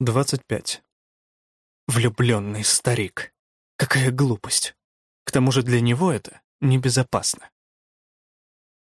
25. Влюбленный старик. Какая глупость. К тому же для него это небезопасно.